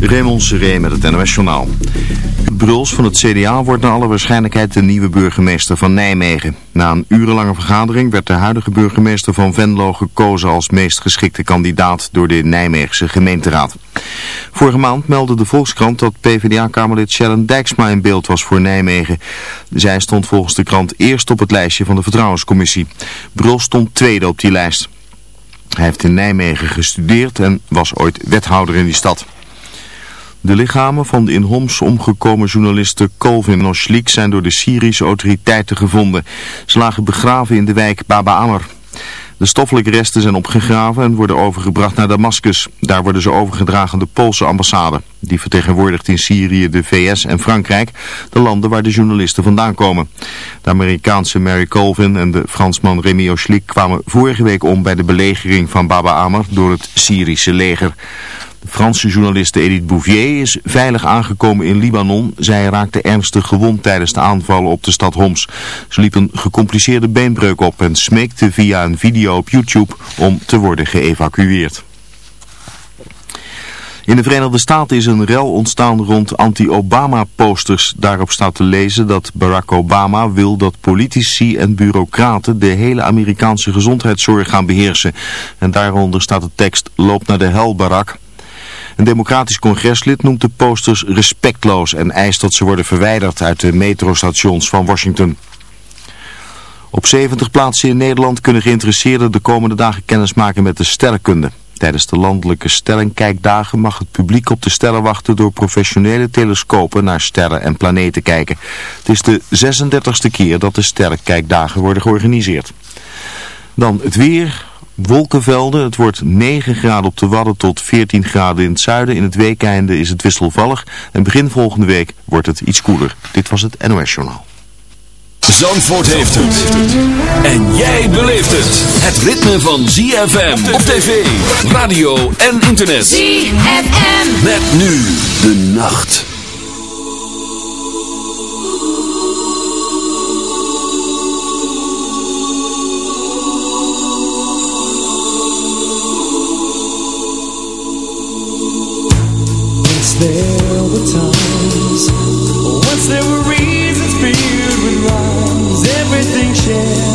Raymond Seré met het NOS Journaal. Bruls van het CDA wordt naar alle waarschijnlijkheid de nieuwe burgemeester van Nijmegen. Na een urenlange vergadering werd de huidige burgemeester van Venlo gekozen als meest geschikte kandidaat door de Nijmeegse gemeenteraad. Vorige maand meldde de Volkskrant dat PvdA-kamerlid Sharon Dijksma in beeld was voor Nijmegen. Zij stond volgens de krant eerst op het lijstje van de Vertrouwenscommissie. Bruls stond tweede op die lijst. Hij heeft in Nijmegen gestudeerd en was ooit wethouder in die stad. De lichamen van de in Homs omgekomen journalisten Colvin en zijn door de Syrische autoriteiten gevonden. Ze lagen begraven in de wijk Baba Amr. De stoffelijke resten zijn opgegraven en worden overgebracht naar Damascus. Daar worden ze overgedragen aan de Poolse ambassade. Die vertegenwoordigt in Syrië de VS en Frankrijk, de landen waar de journalisten vandaan komen. De Amerikaanse Mary Colvin en de Fransman Remy Oshlik kwamen vorige week om bij de belegering van Baba Amr door het Syrische leger. Franse journaliste Edith Bouvier is veilig aangekomen in Libanon. Zij raakte ernstig gewond tijdens de aanvallen op de stad Homs. Ze liep een gecompliceerde beenbreuk op en smeekte via een video op YouTube om te worden geëvacueerd. In de Verenigde Staten is een rel ontstaan rond anti-Obama-posters. Daarop staat te lezen dat Barack Obama wil dat politici en bureaucraten de hele Amerikaanse gezondheidszorg gaan beheersen. En daaronder staat de tekst, loop naar de hel Barack. Een democratisch congreslid noemt de posters respectloos en eist dat ze worden verwijderd uit de metrostations van Washington. Op 70 plaatsen in Nederland kunnen geïnteresseerden de komende dagen kennis maken met de sterrenkunde. Tijdens de landelijke sterrenkijkdagen mag het publiek op de sterren wachten door professionele telescopen naar sterren en planeten kijken. Het is de 36e keer dat de sterrenkijkdagen worden georganiseerd. Dan het weer, wolkenvelden. Het wordt 9 graden op de Wadden tot 14 graden in het zuiden. In het weekeinde is het wisselvallig. En begin volgende week wordt het iets koeler. Dit was het NOS Journaal. Zandvoort heeft het. En jij beleeft het. Het ritme van ZFM op tv, radio en internet. ZFM. Met nu de nacht. yeah.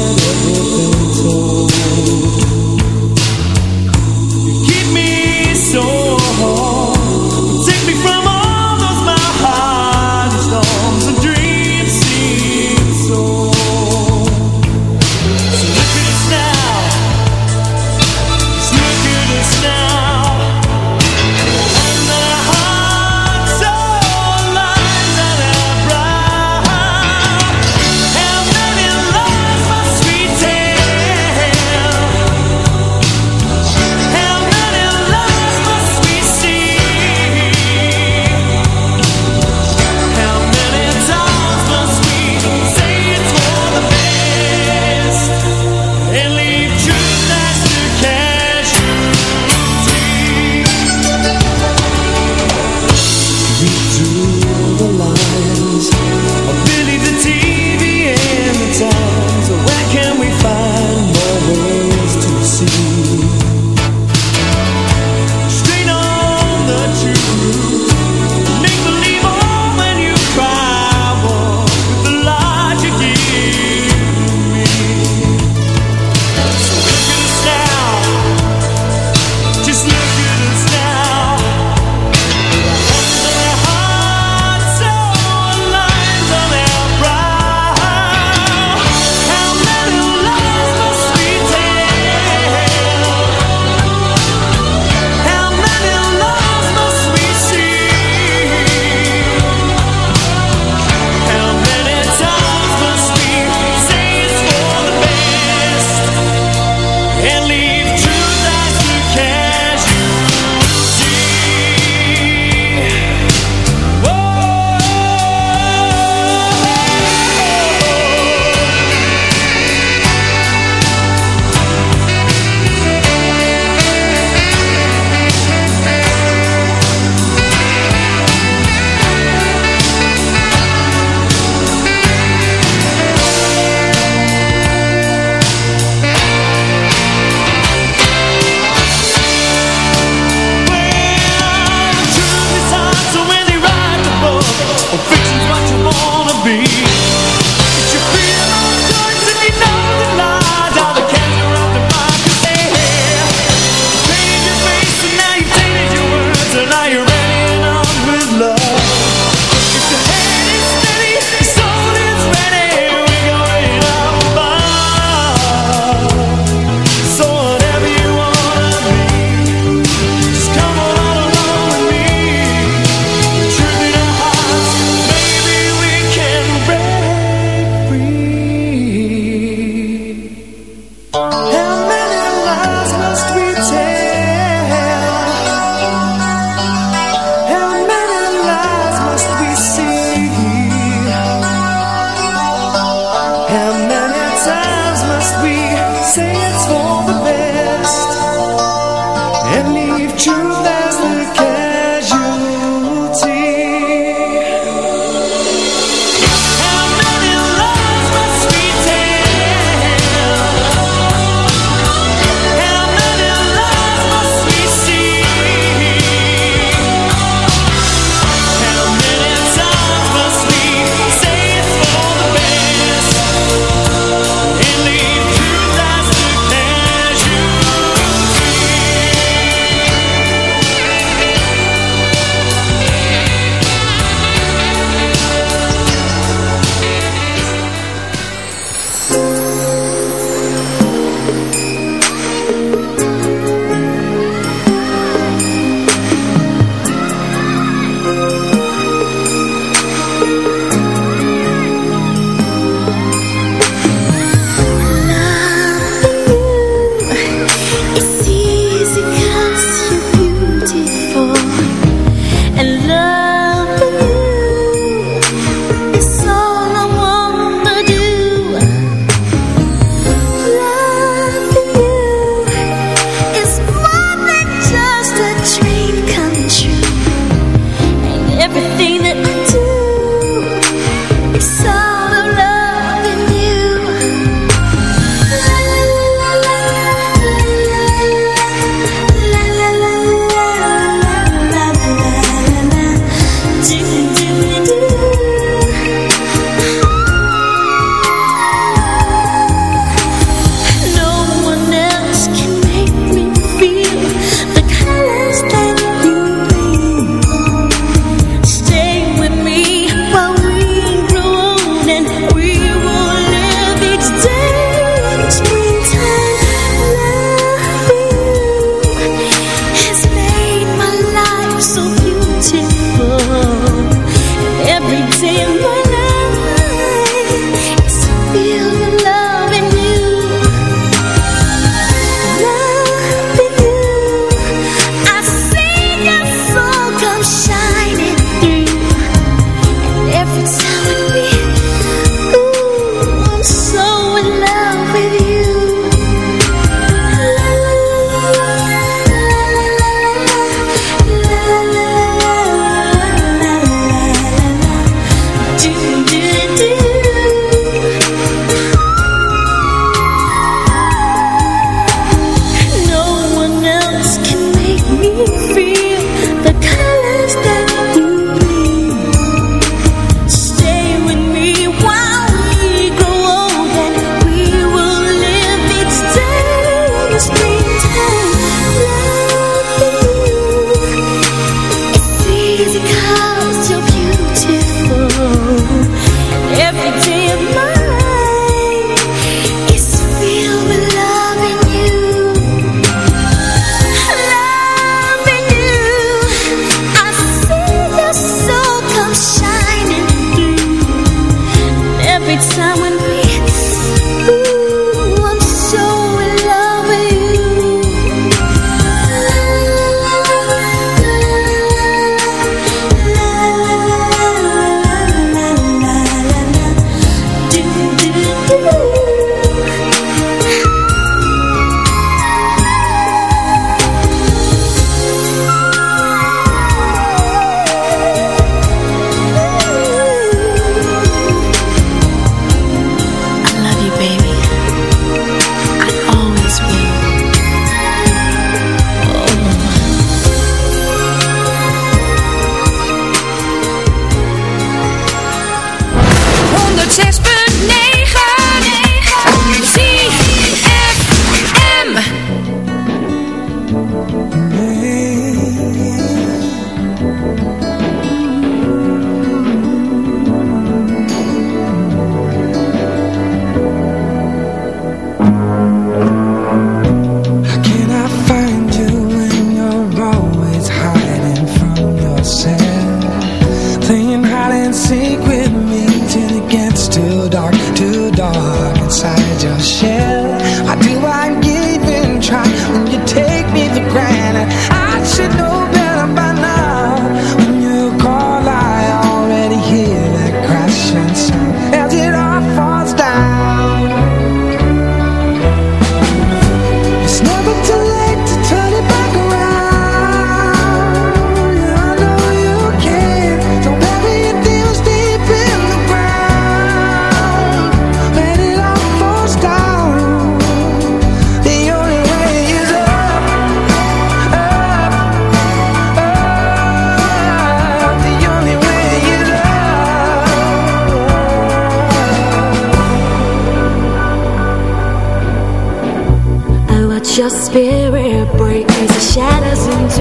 Your spirit breaks the shadows into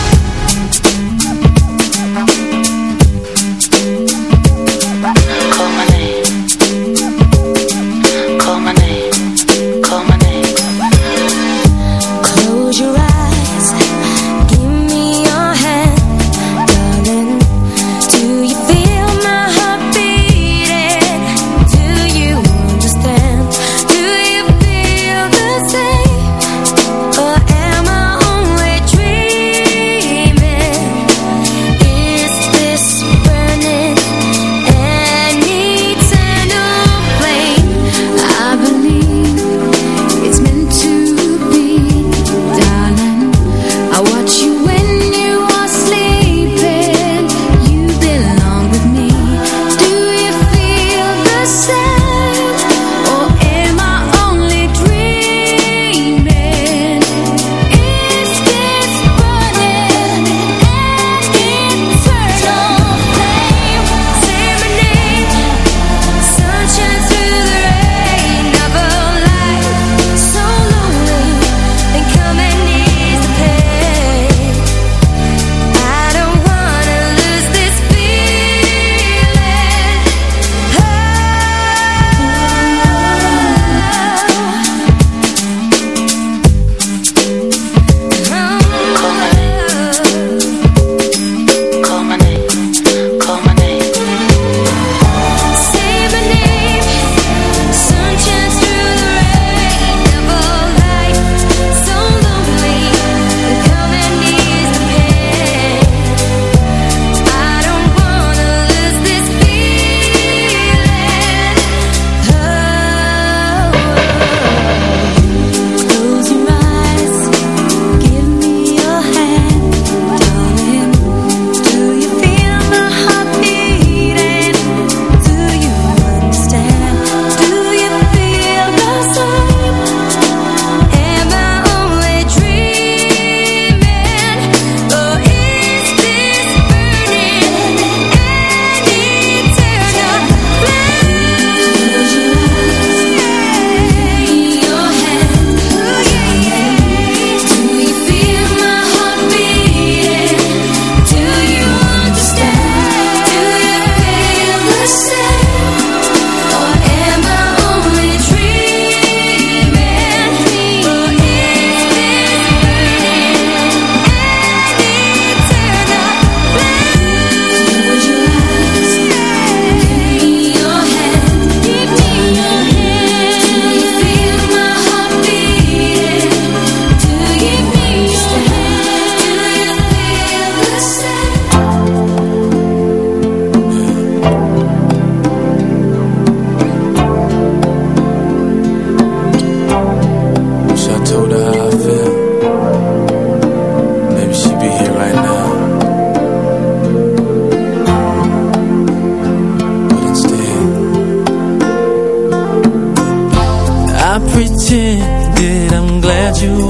did, I'm glad you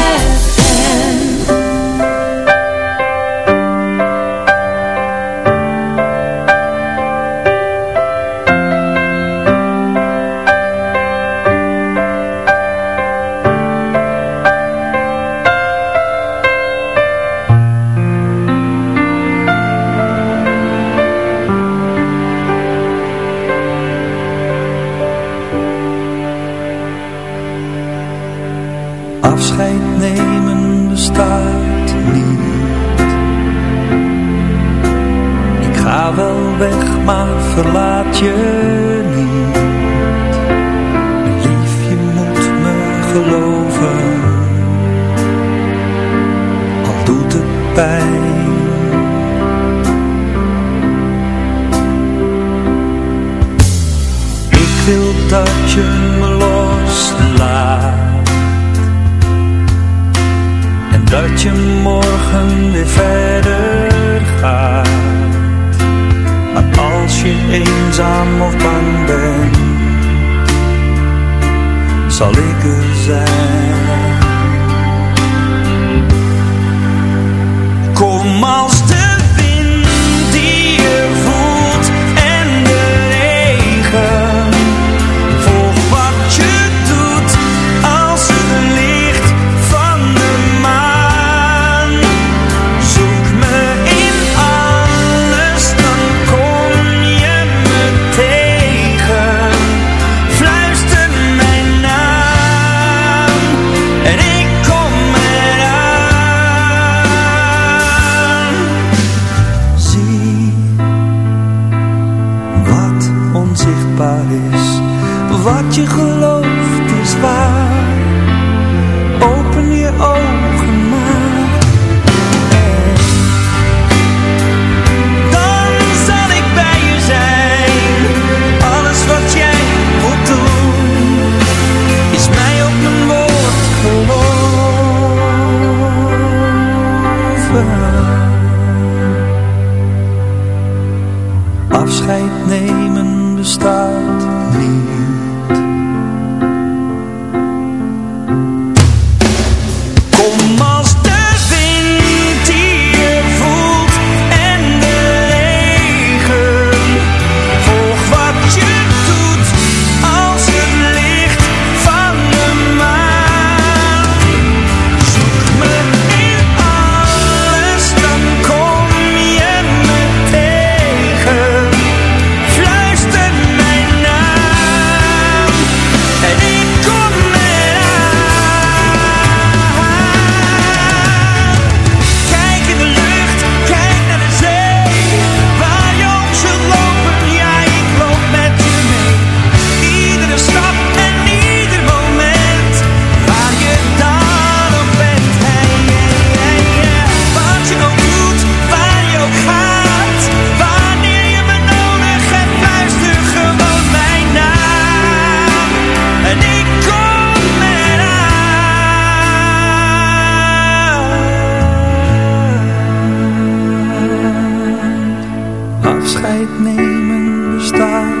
Afscheid nemen bestaat